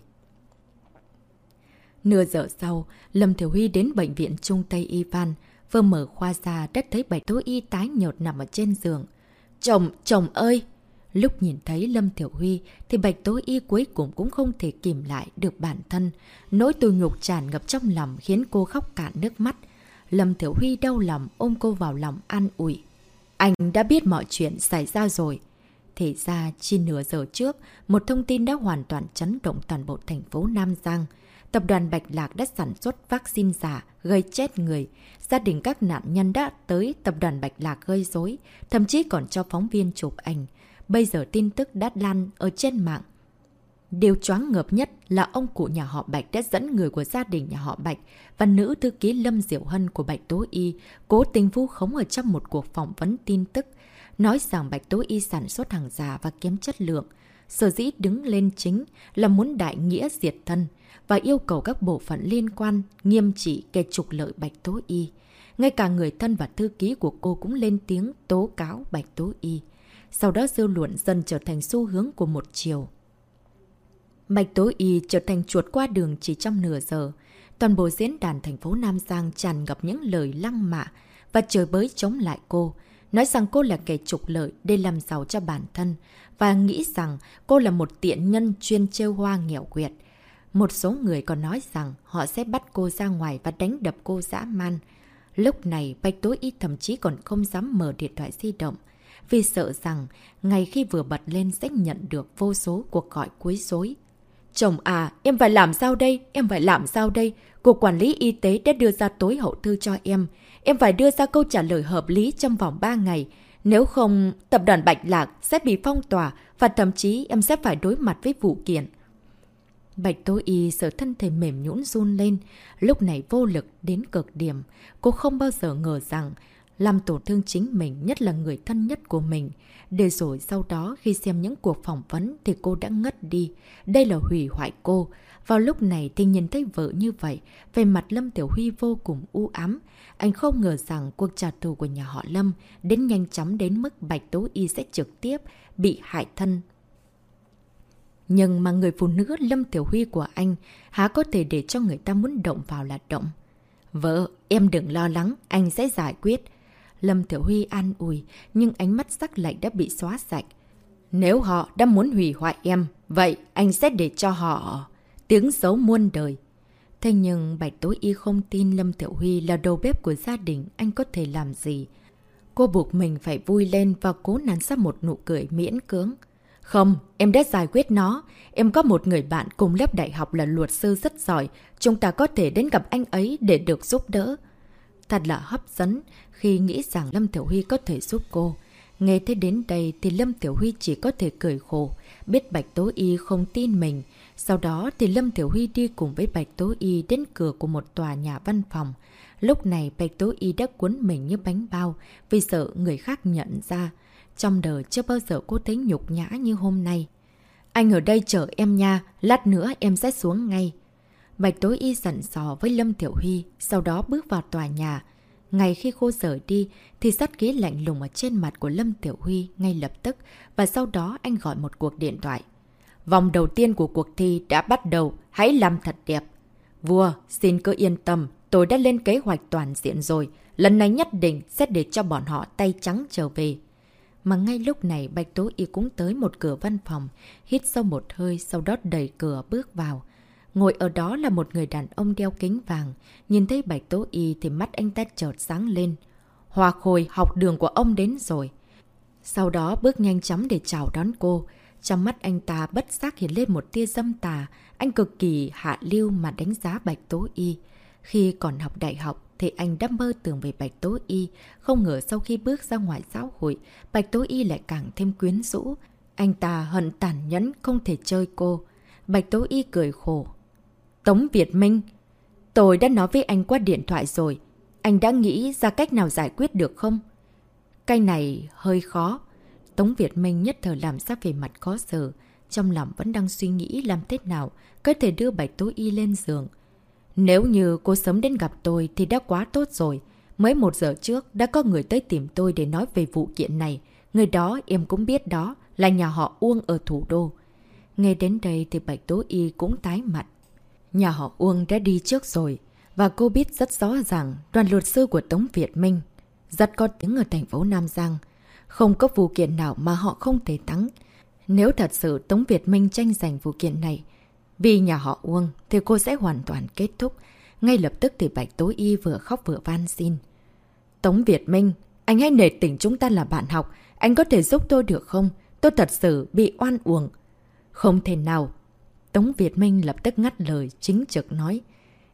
Nửa giờ sau, Lâm Tiểu Huy đến bệnh viện Trung Tây Y Văn, vừa mở khoa ra đã thấy Bạch Tố Y tái nhột nằm ở trên giường. Chồng, chồng ơi! Lúc nhìn thấy Lâm Thiểu Huy thì Bạch Tố Y cuối cùng cũng không thể kìm lại được bản thân. Nỗi tù nhục tràn ngập trong lòng khiến cô khóc cạn nước mắt. Lâm Thiểu Huy đau lòng ôm cô vào lòng an ủi. Anh đã biết mọi chuyện xảy ra rồi. Thể ra, chỉ nửa giờ trước, một thông tin đã hoàn toàn chấn động toàn bộ thành phố Nam Giang. Tập đoàn Bạch Lạc đã sản xuất vaccine giả, gây chết người. Gia đình các nạn nhân đã tới tập đoàn Bạch Lạc gây rối, thậm chí còn cho phóng viên chụp ảnh. Bây giờ tin tức đã lan ở trên mạng. Điều choáng ngợp nhất là ông cụ nhà họ Bạch đã dẫn người của gia đình nhà họ Bạch và nữ thư ký Lâm Diệu Hân của Bạch Tố Y cố tình vu khống ở trong một cuộc phỏng vấn tin tức, nói rằng Bạch Tố Y sản xuất hàng giả và kém chất lượng. Sở dĩ đứng lên chính là muốn đại nghĩa diệt thân và yêu cầu các bộ phận liên quan nghiêm trị kẻ trục lợi Bạch Tố Y. ngay cả người thân và thư ký của cô cũng lên tiếng tố cáo Bạch Tố Y. Sau đó dư luận dần trở thành xu hướng của một chiều. Bạch tối Y trở thành chuột qua đường chỉ trong nửa giờ. Toàn bộ diễn đàn thành phố Nam Giang tràn ngập những lời lăng mạ và trời bới chống lại cô. Nói rằng cô là kẻ trục lợi để làm giàu cho bản thân và nghĩ rằng cô là một tiện nhân chuyên trêu hoa nghèo quyệt. Một số người còn nói rằng họ sẽ bắt cô ra ngoài và đánh đập cô dã man. Lúc này, Bạch tối Y thậm chí còn không dám mở điện thoại di động, vì sợ rằng ngày khi vừa bật lên sẽ nhận được vô số cuộc gọi quấy rối. Chồng à, em phải làm sao đây? Em phải làm sao đây? Cục Quản lý Y tế đã đưa ra tối hậu thư cho em. Em phải đưa ra câu trả lời hợp lý trong vòng 3 ngày. Nếu không, tập đoàn Bạch Lạc sẽ bị phong tỏa và thậm chí em sẽ phải đối mặt với vụ kiện. Bạch Tố Y sợ thân thể mềm nhũn run lên, lúc này vô lực đến cực điểm. Cô không bao giờ ngờ rằng làm tổn thương chính mình, nhất là người thân nhất của mình. Để rồi sau đó khi xem những cuộc phỏng vấn thì cô đã ngất đi. Đây là hủy hoại cô. Vào lúc này thì nhìn thấy vợ như vậy, về mặt Lâm Tiểu Huy vô cùng u ám. Anh không ngờ rằng cuộc trả thù của nhà họ Lâm đến nhanh chóng đến mức Bạch Tố Y sẽ trực tiếp bị hại thân nhưng mà người phụ nữ Lâm Tiểu Huy của anh há có thể để cho người ta muốn động vào là động. Vợ, em đừng lo lắng, anh sẽ giải quyết. Lâm Thiểu Huy an ủi, nhưng ánh mắt sắc lạnh đã bị xóa sạch. Nếu họ đã muốn hủy hoại em, vậy anh sẽ để cho họ tiếng xấu muôn đời. Thế nhưng Bạch Tối Y không tin Lâm Thiểu Huy là đầu bếp của gia đình, anh có thể làm gì? Cô buộc mình phải vui lên và cố nắn ra một nụ cười miễn cưỡng. Không, em đã giải quyết nó. Em có một người bạn cùng lớp đại học là luật sư rất giỏi. Chúng ta có thể đến gặp anh ấy để được giúp đỡ. Thật là hấp dẫn khi nghĩ rằng Lâm Tiểu Huy có thể giúp cô. Nghe thế đến đây thì Lâm Tiểu Huy chỉ có thể cười khổ, biết Bạch Tố Y không tin mình. Sau đó thì Lâm Tiểu Huy đi cùng với Bạch Tố Y đến cửa của một tòa nhà văn phòng. Lúc này Bạch Tố Y đã cuốn mình như bánh bao vì sợ người khác nhận ra. Trong đời chưa bao giờ cô thấy nhục nhã như hôm nay. Anh ở đây chờ em nha, lát nữa em sẽ xuống ngay. Bạch tố Y dặn dò với Lâm Tiểu Huy, sau đó bước vào tòa nhà. Ngay khi cô rời đi, thì sát ghế lạnh lùng ở trên mặt của Lâm Tiểu Huy ngay lập tức, và sau đó anh gọi một cuộc điện thoại. Vòng đầu tiên của cuộc thi đã bắt đầu, hãy làm thật đẹp. Vua, xin cứ yên tâm, tôi đã lên kế hoạch toàn diện rồi. Lần này nhất định sẽ để cho bọn họ tay trắng trở về. Mà ngay lúc này Bạch Tố Y cũng tới một cửa văn phòng, hít sâu một hơi sau đó đẩy cửa bước vào. Ngồi ở đó là một người đàn ông đeo kính vàng. Nhìn thấy Bạch Tố Y thì mắt anh ta chợt sáng lên. Hòa khôi học đường của ông đến rồi. Sau đó bước nhanh chóng để chào đón cô. Trong mắt anh ta bất giác hiện lên một tia dâm tà. Anh cực kỳ hạ lưu mà đánh giá Bạch Tố Y. Khi còn học đại học, thì anh đã mơ tưởng về Bạch Tố Y. Không ngờ sau khi bước ra ngoài giáo hội, Bạch Tố Y lại càng thêm quyến rũ. Anh ta hận tàn nhẫn không thể chơi cô. Bạch Tố Y cười khổ. Tống Việt Minh, tôi đã nói với anh qua điện thoại rồi. Anh đã nghĩ ra cách nào giải quyết được không? Cái này hơi khó. Tống Việt Minh nhất thời làm sao về mặt khó xử. Trong lòng vẫn đang suy nghĩ làm thế nào có thể đưa Bạch Tố Y lên giường. Nếu như cô sớm đến gặp tôi thì đã quá tốt rồi. Mới một giờ trước đã có người tới tìm tôi để nói về vụ kiện này. Người đó em cũng biết đó là nhà họ Uông ở thủ đô. Nghe đến đây thì Bạch Tố Y cũng tái mặt. Nhà họ Uông đã đi trước rồi. Và cô biết rất rõ ràng đoàn luật sư của Tống Việt Minh rất có tiếng ở thành phố Nam Giang. Không có vụ kiện nào mà họ không thể thắng. Nếu thật sự Tống Việt Minh tranh giành vụ kiện này, vì nhà họ Uông thì cô sẽ hoàn toàn kết thúc. Ngay lập tức thì Bạch tối Y vừa khóc vừa van xin. Tống Việt Minh, anh hãy nể tình chúng ta là bạn học. Anh có thể giúp tôi được không? Tôi thật sự bị oan uổng. Không thể nào. Tống Việt Minh lập tức ngắt lời, chính trực nói.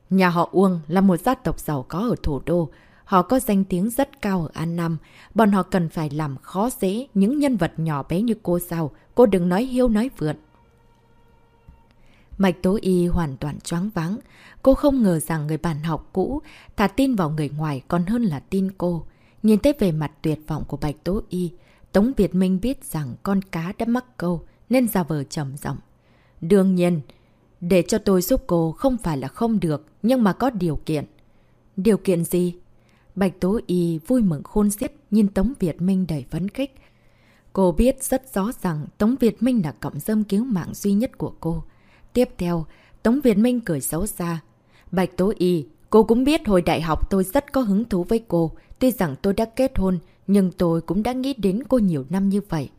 Nhà họ Uông là một gia tộc giàu có ở thủ đô. Họ có danh tiếng rất cao ở An Nam. Bọn họ cần phải làm khó dễ những nhân vật nhỏ bé như cô sao. Cô đừng nói hiêu nói vượn. Mạch Tố Y hoàn toàn choáng váng. Cô không ngờ rằng người bạn học cũ thà tin vào người ngoài còn hơn là tin cô. Nhìn thấy về mặt tuyệt vọng của Bạch Tố Y, Tống Việt Minh biết rằng con cá đã mắc câu nên ra vờ trầm giọng. Đương nhiên, để cho tôi giúp cô không phải là không được, nhưng mà có điều kiện. Điều kiện gì? Bạch Tố Y vui mừng khôn xiết nhìn Tống Việt Minh đầy phấn khích. Cô biết rất rõ rằng Tống Việt Minh là cọng dâm cứu mạng duy nhất của cô. Tiếp theo, Tống Việt Minh cười xấu xa. Bạch Tố Y, cô cũng biết hồi đại học tôi rất có hứng thú với cô. Tuy rằng tôi đã kết hôn, nhưng tôi cũng đã nghĩ đến cô nhiều năm như vậy.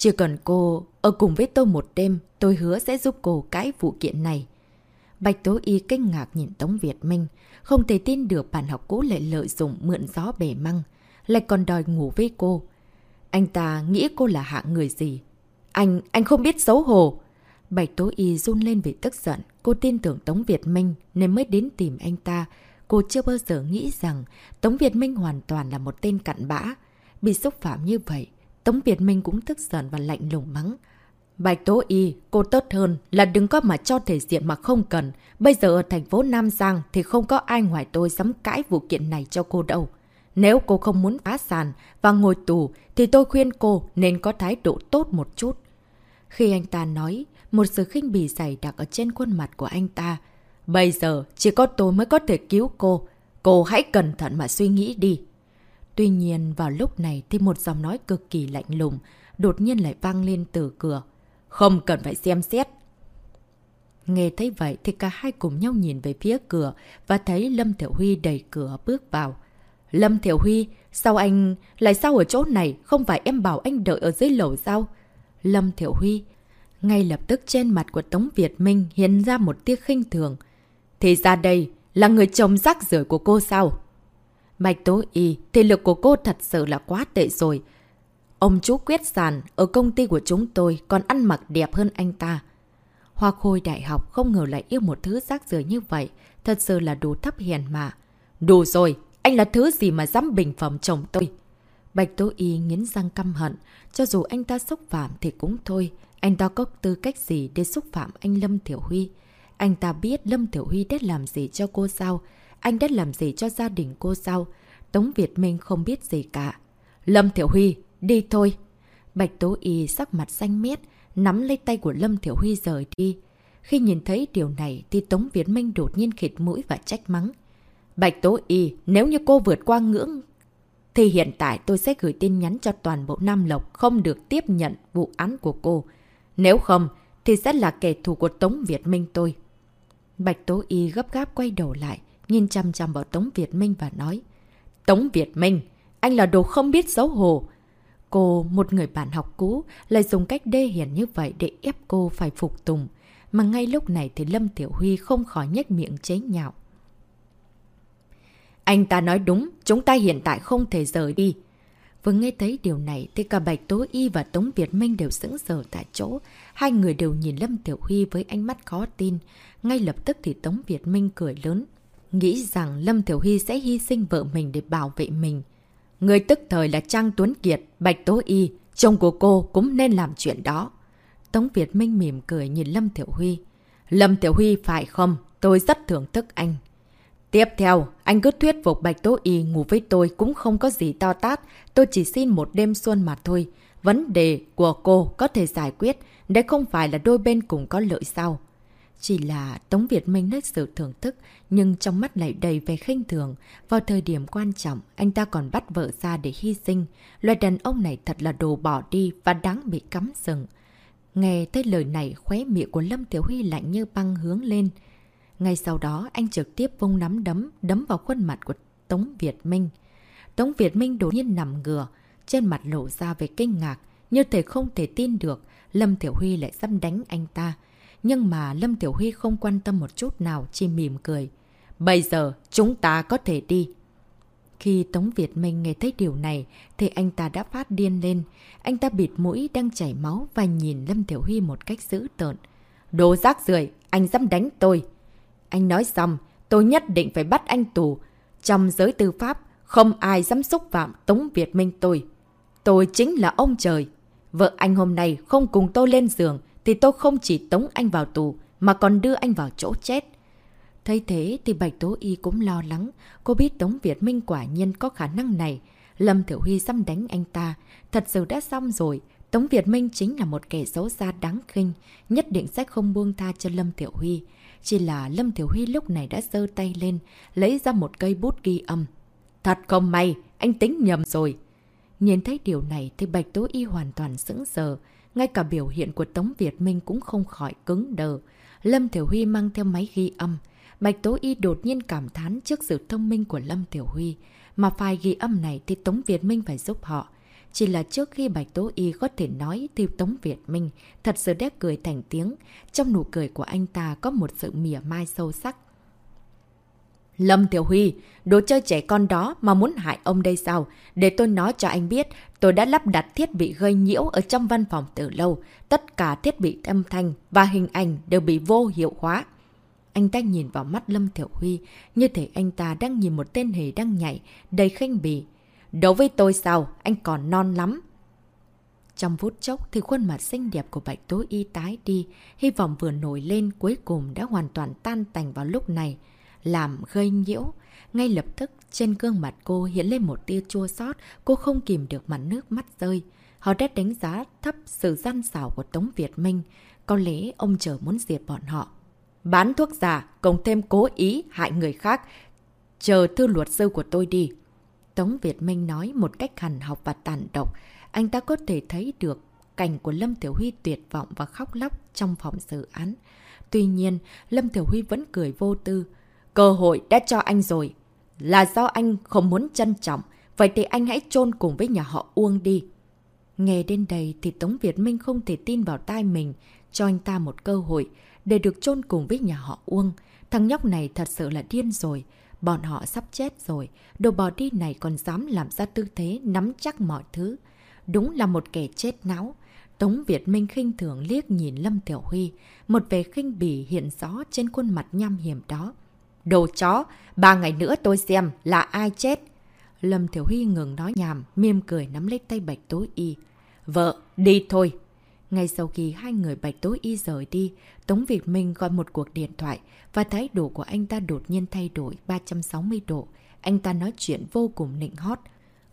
Chỉ cần cô ở cùng với tôi một đêm, tôi hứa sẽ giúp cô cãi vụ kiện này. Bạch Tố Y kinh ngạc nhìn Tống Việt Minh, không thể tin được bạn học cũ lại lợi dụng mượn gió bể măng, lại còn đòi ngủ với cô. Anh ta nghĩ cô là hạng người gì? Anh, anh không biết xấu hổ. Bạch Tố Y run lên vì tức giận. Cô tin tưởng Tống Việt Minh nên mới đến tìm anh ta. Cô chưa bao giờ nghĩ rằng Tống Việt Minh hoàn toàn là một tên cặn bã. Bị xúc phạm như vậy, Tống Việt Minh cũng tức giận và lạnh lùng mắng. Bạch Tố Y, cô tốt hơn là đừng có mà cho thể diện mà không cần. Bây giờ ở thành phố Nam Giang thì không có ai ngoài tôi dám cãi vụ kiện này cho cô đâu. Nếu cô không muốn phá sàn và ngồi tù thì tôi khuyên cô nên có thái độ tốt một chút. Khi anh ta nói, một sự khinh bì dày đặc ở trên khuôn mặt của anh ta. Bây giờ chỉ có tôi mới có thể cứu cô. Cô hãy cẩn thận mà suy nghĩ đi. Tuy nhiên vào lúc này thì một giọng nói cực kỳ lạnh lùng đột nhiên lại vang lên từ cửa. Không cần phải xem xét. Nghe thấy vậy thì cả hai cùng nhau nhìn về phía cửa và thấy Lâm Thiểu Huy đẩy cửa bước vào. Lâm Thiểu Huy, sao anh lại sao ở chỗ này? Không phải em bảo anh đợi ở dưới lầu sao? Lâm Thiểu Huy, ngay lập tức trên mặt của Tống Việt Minh hiện ra một tiếc khinh thường. Thì ra đây là người chồng rác rưởi của cô sao? Bạch Tố Y, thể lực của cô thật sự là quá tệ rồi. Ông chú quyết Giàn ở công ty của chúng tôi còn ăn mặc đẹp hơn anh ta. Hoa Khôi đại học không ngờ lại yêu một thứ rác rưởi như vậy. Thật sự là đủ thấp hiền mà. Đủ rồi, anh là thứ gì mà dám bình phẩm chồng tôi? Bạch Tố Y nghiến răng căm hận. Cho dù anh ta xúc phạm thì cũng thôi. Anh ta có tư cách gì để xúc phạm anh Lâm Thiểu Huy? Anh ta biết Lâm Thiểu Huy đã làm gì cho cô sao? Anh đã làm gì cho gia đình cô sao? Tống Việt Minh không biết gì cả. Lâm Thiểu Huy, đi thôi. Bạch Tố Y sắc mặt xanh mét, nắm lấy tay của Lâm Thiểu Huy rời đi. Khi nhìn thấy điều này thì Tống Việt Minh đột nhiên khịt mũi và trách mắng. Bạch Tố Y, nếu như cô vượt qua ngưỡng thì hiện tại tôi sẽ gửi tin nhắn cho toàn bộ Nam Lộc không được tiếp nhận vụ án của cô. Nếu không, thì sẽ là kẻ thù của Tống Việt Minh tôi. Bạch Tố Y gấp gáp quay đầu lại, nhìn chăm chăm vào Tống Việt Minh và nói. Tống Việt Minh, anh là đồ không biết xấu hổ. Cô, một người bạn học cũ, lại dùng cách đê hiển như vậy để ép cô phải phục tùng. Mà ngay lúc này thì Lâm Tiểu Huy không khỏi nhếch miệng chế nhạo. Anh ta nói đúng, chúng ta hiện tại không thể rời đi. Vừa nghe thấy điều này thì cả Bạch Tố Y và Tống Việt Minh đều sững sờ tại chỗ. Hai người đều nhìn Lâm Tiểu Huy với ánh mắt khó tin. Ngay lập tức thì Tống Việt Minh cười lớn. Nghĩ rằng Lâm Tiểu Huy sẽ hy sinh vợ mình để bảo vệ mình. Người tức thời là Trang Tuấn Kiệt, Bạch Tố Y, chồng của cô cũng nên làm chuyện đó. Tống Việt Minh mỉm cười nhìn Lâm Tiểu Huy. Lâm Tiểu Huy phải không? Tôi rất thưởng thức anh. Tiếp theo, anh cứ thuyết phục Bạch Tố Y ngủ với tôi cũng không có gì to tát. Tôi chỉ xin một đêm xuân mà thôi. Vấn đề của cô có thể giải quyết, để không phải là đôi bên cùng có lợi sao. Chỉ là Tống Việt Minh hết sự thưởng thức, nhưng trong mắt lại đầy về khinh thường. Vào thời điểm quan trọng, anh ta còn bắt vợ ra để hy sinh. Loài đàn ông này thật là đồ bỏ đi và đáng bị cắm sừng. Nghe tới lời này, khóe miệng của Lâm Tiểu Huy lạnh như băng hướng lên. Ngay sau đó, anh trực tiếp vung nắm đấm, đấm vào khuôn mặt của Tống Việt Minh. Tống Việt Minh đột nhiên nằm ngừa, trên mặt lộ ra về kinh ngạc, như thể không thể tin được Lâm Tiểu Huy lại dám đánh anh ta. Nhưng mà Lâm Tiểu Huy không quan tâm một chút nào, chỉ mỉm cười. Bây giờ, chúng ta có thể đi. Khi Tống Việt Minh nghe thấy điều này, thì anh ta đã phát điên lên. Anh ta bịt mũi đang chảy máu và nhìn Lâm Tiểu Huy một cách dữ tợn. Đồ rác rưởi anh dám đánh tôi. Anh nói xong, tôi nhất định phải bắt anh tù. Trong giới tư pháp, không ai dám xúc phạm Tống Việt Minh tôi. Tôi chính là ông trời. Vợ anh hôm nay không cùng tôi lên giường, thì tôi không chỉ tống anh vào tù, mà còn đưa anh vào chỗ chết. Thấy thế thì Bạch Tố Y cũng lo lắng. Cô biết Tống Việt Minh quả nhiên có khả năng này. Lâm Thiểu Huy xăm đánh anh ta. Thật sự đã xong rồi. Tống Việt Minh chính là một kẻ xấu xa đáng khinh. Nhất định sẽ không buông tha cho Lâm Thiểu Huy. Chỉ là Lâm Thiểu Huy lúc này đã giơ tay lên, lấy ra một cây bút ghi âm. Thật không may, anh tính nhầm rồi. Nhìn thấy điều này thì Bạch Tố Y hoàn toàn sững sờ. Ngay cả biểu hiện của Tống Việt Minh cũng không khỏi cứng đờ. Lâm Thiểu Huy mang theo máy ghi âm. Bạch Tố Y đột nhiên cảm thán trước sự thông minh của Lâm Tiểu Huy. Mà phải ghi âm này thì Tống Việt Minh phải giúp họ. Chỉ là trước khi Bạch Tố Y có thể nói thì Tống Việt Minh thật sự đét cười thành tiếng. Trong nụ cười của anh ta có một sự mỉa mai sâu sắc. Lâm Tiểu Huy, đồ chơi trẻ con đó mà muốn hại ông đây sao? Để tôi nói cho anh biết, tôi đã lắp đặt thiết bị gây nhiễu ở trong văn phòng từ lâu. Tất cả thiết bị âm thanh và hình ảnh đều bị vô hiệu hóa. Anh ta nhìn vào mắt Lâm Tiểu Huy, như thể anh ta đang nhìn một tên hề đang nhảy, đầy khinh bỉ. Đối với tôi sao? Anh còn non lắm. Trong phút chốc thì khuôn mặt xinh đẹp của Bạch Tố Y tái đi, hy vọng vừa nổi lên cuối cùng đã hoàn toàn tan tành vào lúc này làm gây nhiễu. Ngay lập tức, trên gương mặt cô hiện lên một tia chua xót cô không kìm được mặt nước mắt rơi. Họ đã đánh giá thấp sự gian xảo của Tống Việt Minh. Có lẽ ông chờ muốn diệt bọn họ. Bán thuốc giả, cộng thêm cố ý hại người khác. Chờ thư luật sư của tôi đi. Tống Việt Minh nói một cách hằn học và tàn độc. Anh ta có thể thấy được cảnh của Lâm Tiểu Huy tuyệt vọng và khóc lóc trong phòng xử án. Tuy nhiên, Lâm Tiểu Huy vẫn cười vô tư. Cơ hội đã cho anh rồi. Là do anh không muốn trân trọng. Vậy thì anh hãy chôn cùng với nhà họ Uông đi. Nghe đến đây thì Tống Việt Minh không thể tin vào tai mình. Cho anh ta một cơ hội để được chôn cùng với nhà họ Uông. Thằng nhóc này thật sự là điên rồi. Bọn họ sắp chết rồi. Đồ bò đi này còn dám làm ra tư thế nắm chắc mọi thứ. Đúng là một kẻ chết não. Tống Việt Minh khinh thường liếc nhìn Lâm Tiểu Huy. Một vẻ khinh bỉ hiện rõ trên khuôn mặt nham hiểm đó. Đồ chó, ba ngày nữa tôi xem là ai chết. Lâm Thiểu Huy ngừng nói nhàm, mỉm cười nắm lấy tay Bạch Tố Y. Vợ, đi thôi. Ngay sau khi hai người Bạch Tố Y rời đi, Tống Việt Minh gọi một cuộc điện thoại và thái độ của anh ta đột nhiên thay đổi 360 độ. Anh ta nói chuyện vô cùng nịnh hót.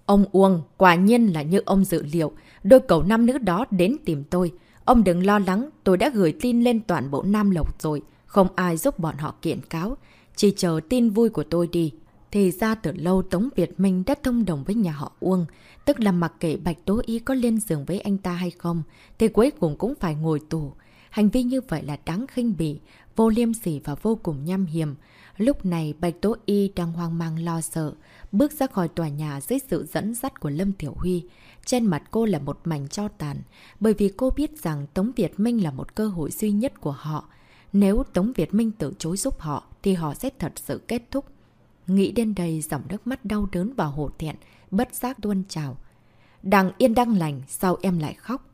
Ông Uông, quả nhiên là như ông dự liệu, đôi cầu nam nữ đó đến tìm tôi. Ông đừng lo lắng, tôi đã gửi tin lên toàn bộ Nam Lộc rồi, không ai giúp bọn họ kiện cáo. Chỉ chờ tin vui của tôi đi. Thì ra từ lâu Tống Việt Minh đã thông đồng với nhà họ Uông. Tức là mặc kệ Bạch Tố Y có lên giường với anh ta hay không, thì cuối cùng cũng phải ngồi tù. Hành vi như vậy là đáng khinh bỉ, vô liêm sỉ và vô cùng nham hiểm. Lúc này Bạch Tố Y đang hoang mang lo sợ, bước ra khỏi tòa nhà dưới sự dẫn dắt của Lâm Tiểu Huy. Trên mặt cô là một mảnh cho tàn, bởi vì cô biết rằng Tống Việt Minh là một cơ hội duy nhất của họ. Nếu Tống Việt Minh từ chối giúp họ, thì họ sẽ thật sự kết thúc. Nghĩ đến đây, dòng nước mắt đau đớn và hổ thẹn, bất giác tuôn trào. Đằng yên đang lành, sao em lại khóc?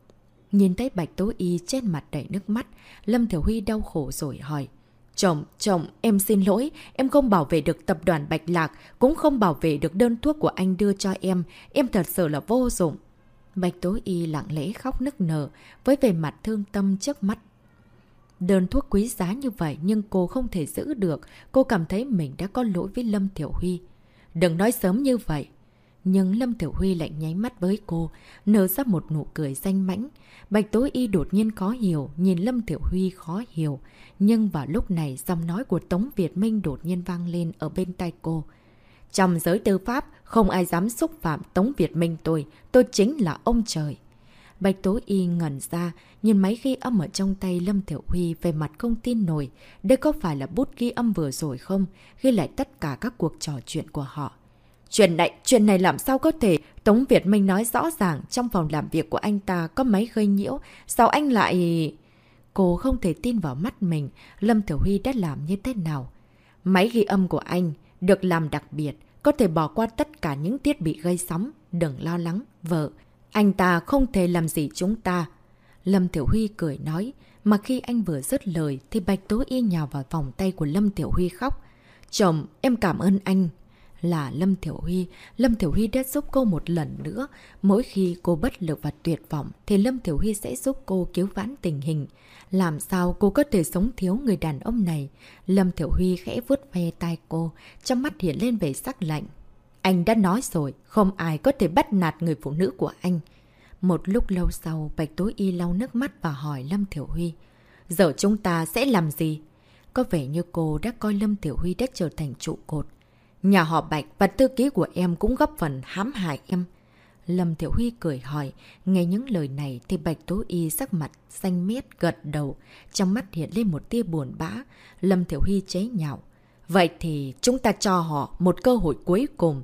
Nhìn thấy Bạch Tố Y trên mặt đầy nước mắt, Lâm Thiểu Huy đau khổ rồi hỏi. Chồng, chồng, em xin lỗi, em không bảo vệ được tập đoàn Bạch Lạc, cũng không bảo vệ được đơn thuốc của anh đưa cho em, em thật sự là vô dụng. Bạch Tố Y lặng lẽ khóc nức nở, với vẻ mặt thương tâm trước mắt Đơn thuốc quý giá như vậy nhưng cô không thể giữ được. Cô cảm thấy mình đã có lỗi với Lâm Tiểu Huy. Đừng nói sớm như vậy. Nhưng Lâm Tiểu Huy lại nháy mắt với cô, nở ra một nụ cười danh mãnh. Bạch tối Y đột nhiên khó hiểu, nhìn Lâm Tiểu Huy khó hiểu. Nhưng vào lúc này, giọng nói của Tống Việt Minh đột nhiên vang lên ở bên tay cô. Trong giới tư pháp, không ai dám xúc phạm Tống Việt Minh tôi, tôi chính là ông trời. Bạch Tố Y ngẩn ra, nhìn máy ghi âm ở trong tay Lâm Thiểu Huy về mặt không tin nổi. Đây có phải là bút ghi âm vừa rồi không? Ghi lại tất cả các cuộc trò chuyện của họ. Chuyện này, chuyện này làm sao có thể? Tống Việt Minh nói rõ ràng trong phòng làm việc của anh ta có máy gây nhiễu. Sao anh lại... Cô không thể tin vào mắt mình, Lâm Thiểu Huy đã làm như thế nào. Máy ghi âm của anh được làm đặc biệt, có thể bỏ qua tất cả những thiết bị gây sóng. Đừng lo lắng, vợ. Anh ta không thể làm gì chúng ta. Lâm Tiểu Huy cười nói, mà khi anh vừa dứt lời thì Bạch Tố Y nhào vào vòng tay của Lâm Tiểu Huy khóc. Chồng, em cảm ơn anh. Là Lâm Tiểu Huy, Lâm Tiểu Huy đã giúp cô một lần nữa. Mỗi khi cô bất lực và tuyệt vọng thì Lâm Tiểu Huy sẽ giúp cô cứu vãn tình hình. Làm sao cô có thể sống thiếu người đàn ông này? Lâm Tiểu Huy khẽ vuốt ve tay cô, trong mắt hiện lên vẻ sắc lạnh. Anh đã nói rồi, không ai có thể bắt nạt người phụ nữ của anh. Một lúc lâu sau, Bạch Tối Y lau nước mắt và hỏi Lâm Thiểu Huy. Giờ chúng ta sẽ làm gì? Có vẻ như cô đã coi Lâm Tiểu Huy đã trở thành trụ cột. Nhà họ Bạch và thư ký của em cũng góp phần hãm hại em. Lâm Thiểu Huy cười hỏi, nghe những lời này thì Bạch Tố Y sắc mặt xanh miết gật đầu, trong mắt hiện lên một tia buồn bã. Lâm Thiểu Huy chế nhạo. Vậy thì chúng ta cho họ một cơ hội cuối cùng.